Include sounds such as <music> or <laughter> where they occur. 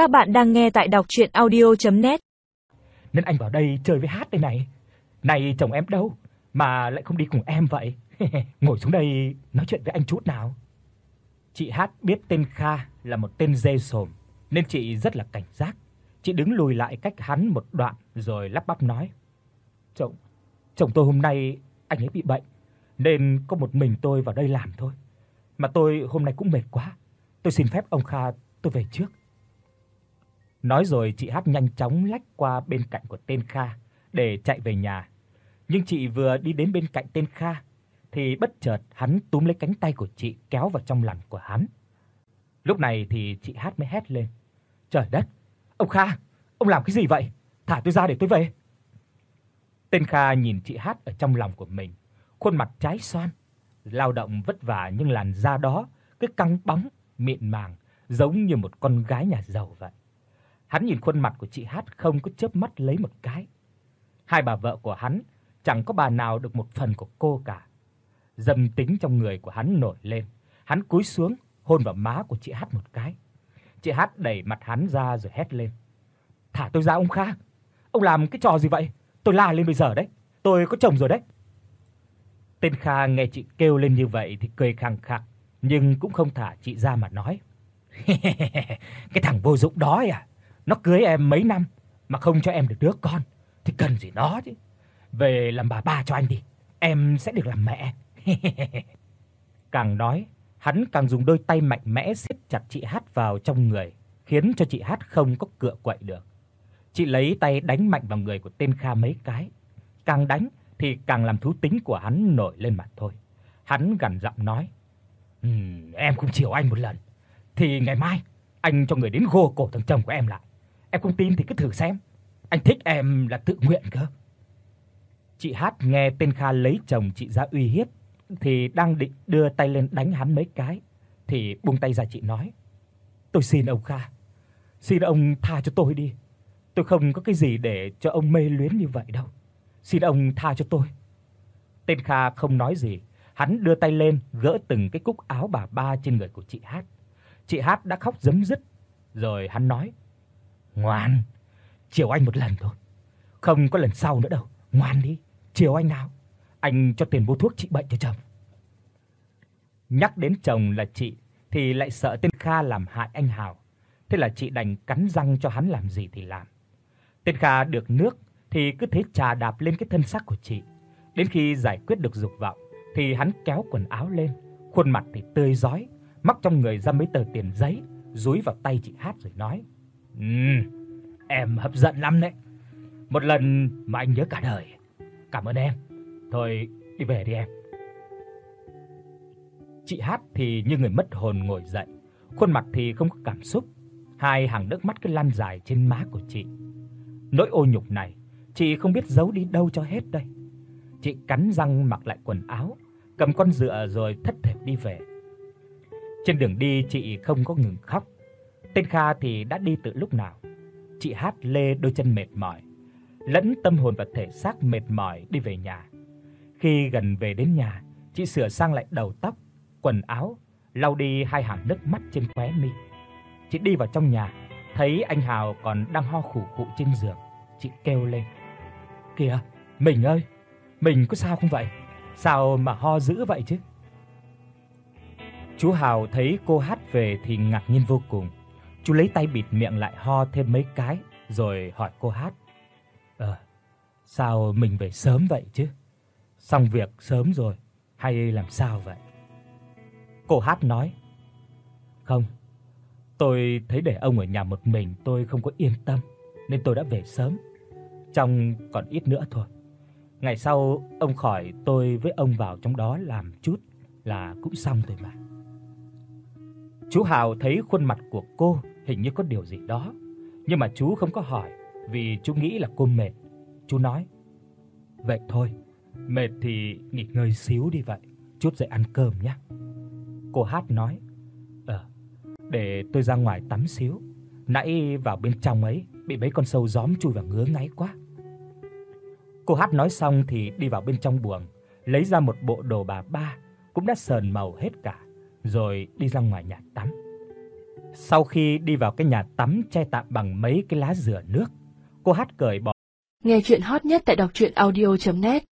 Các bạn đang nghe tại đọc audio net Nên anh vào đây chơi với Hát đây này. Này chồng em đâu mà lại không đi cùng em vậy? <laughs> Ngồi xuống đây nói chuyện với anh chút nào. Chị Hát biết tên Kha là một tên dê sồm nên chị rất là cảnh giác. Chị đứng lùi lại cách hắn một đoạn rồi lắp bắp nói: "Chồng, chồng tôi hôm nay anh ấy bị bệnh nên có một mình tôi vào đây làm thôi. Mà tôi hôm nay cũng mệt quá. Tôi xin phép ông Kha tôi về trước." Nói rồi chị Hát nhanh chóng lách qua bên cạnh của tên Kha để chạy về nhà. Nhưng chị vừa đi đến bên cạnh tên Kha thì bất chợt hắn túm lấy cánh tay của chị kéo vào trong lòng của hắn. Lúc này thì chị Hát mới hét lên: "Trời đất, ông Kha, ông làm cái gì vậy? Thả tôi ra để tôi về." Tên Kha nhìn chị Hát ở trong lòng của mình, khuôn mặt trái xoan, lao động vất vả nhưng làn da đó cứ căng bóng, mịn màng giống như một con gái nhà giàu vậy. Hắn nhìn khuôn mặt của chị Hát không có chớp mắt lấy một cái. Hai bà vợ của hắn chẳng có bà nào được một phần của cô cả. Dâm tính trong người của hắn nổi lên, hắn cúi xuống hôn vào má của chị Hát một cái. Chị Hát đẩy mặt hắn ra rồi hét lên: "Thả tôi ra ông Kha, ông làm cái trò gì vậy? Tôi la lên bây giờ đấy, tôi có chồng rồi đấy." Tên Kha nghe chị kêu lên như vậy thì cười khằng khặc, nhưng cũng không thả chị ra mà nói: <laughs> "Cái thằng vô dụng đó à, nó cưới em mấy năm mà không cho em được đứa con thì cần gì nó chứ. Về làm bà ba cho anh đi, em sẽ được làm mẹ." <laughs> càng nói, hắn càng dùng đôi tay mạnh mẽ siết chặt chị Hát vào trong người, khiến cho chị Hát không có cựa quậy được. Chị lấy tay đánh mạnh vào người của tên Kha mấy cái, càng đánh thì càng làm thú tính của hắn nổi lên mặt thôi. Hắn gằn giọng nói: "Ừm, em cũng chiều anh một lần, thì ngày mai anh cho người đến gô cổ thằng chồng của em lại. Em không tin thì cứ thử xem. Anh thích em là tự nguyện cơ." Chị Hát nghe tên Kha lấy chồng chị ra uy hiếp thì đang định đưa tay lên đánh hắn mấy cái thì buông tay ra chị nói: "Tôi xin ông Kha, xin ông tha cho tôi đi. Tôi không có cái gì để cho ông mê luyến như vậy đâu. Xin ông tha cho tôi." Tên Kha không nói gì, hắn đưa tay lên gỡ từng cái cúc áo bà ba trên người của chị Hát. Chị Hát đã khóc rấm rứt, rồi hắn nói: "Ngoan, chiều anh một lần thôi, không có lần sau nữa đâu, ngoan đi, chiều anh nào." anh cho tiền mua thuốc trị bệnh cho chồng. Nhắc đến chồng là chị thì lại sợ tên Kha làm hại anh Hào. Thế là chị đành cắn răng cho hắn làm gì thì làm. Tên Kha được nước thì cứ thế trà đạp lên cái thân xác của chị. Đến khi giải quyết được dục vọng thì hắn kéo quần áo lên, khuôn mặt thì tươi rói, móc trong người ra mấy tờ tiền giấy, dúi vào tay chị Hát rồi nói: "Ừm, em hấp dẫn lắm đấy. Một lần mà anh nhớ cả đời. Cảm ơn em." Thôi đi về đi em. Chị Hát thì như người mất hồn ngồi dậy, khuôn mặt thì không có cảm xúc, hai hàng nước mắt cứ lăn dài trên má của chị. Nỗi ô nhục này, chị không biết giấu đi đâu cho hết đây. Chị cắn răng mặc lại quần áo, cầm con dựa rồi thất thểu đi về. Trên đường đi chị không có ngừng khóc. Tên Kha thì đã đi từ lúc nào. Chị Hát lê đôi chân mệt mỏi, lẫn tâm hồn và thể xác mệt mỏi đi về nhà. Khi gần về đến nhà, chị sửa sang lại đầu tóc, quần áo, lau đi hai hàng nước mắt trên khóe mi. Chị đi vào trong nhà, thấy anh Hào còn đang ho khủ khụ trên giường, chị kêu lên: "Kìa, mình ơi, mình có sao không vậy? Sao mà ho dữ vậy chứ?" Chú Hào thấy cô Hát về thì ngạc nhiên vô cùng. Chú lấy tay bịt miệng lại ho thêm mấy cái rồi hỏi cô Hát: "Ờ, sao mình về sớm vậy chứ?" Xong việc sớm rồi hay làm sao vậy? Cô Hát nói: "Không, tôi thấy để ông ở nhà một mình tôi không có yên tâm nên tôi đã về sớm. Trong còn ít nữa thôi. Ngày sau ông khỏi tôi với ông vào trong đó làm chút là cũng xong rồi mà." Chú Hào thấy khuôn mặt của cô hình như có điều gì đó, nhưng mà chú không có hỏi vì chú nghĩ là cô mệt. Chú nói: "Vậy thôi, Mệt thì nghỉ ngơi xíu đi vậy, chút dậy ăn cơm nhé." Cô Hát nói: "Ờ, để tôi ra ngoài tắm xíu, nãy vào bên trong ấy bị mấy con sâu gióm chui vào ngứa ngáy quá." Cô Hát nói xong thì đi vào bên trong buồng, lấy ra một bộ đồ bà ba cũng đã sờn màu hết cả, rồi đi ra ngoài nhà tắm. Sau khi đi vào cái nhà tắm che tạm bằng mấy cái lá dừa nước, cô Hát cởi bỏ. Nghe truyện hot nhất tại doctruyenaudio.net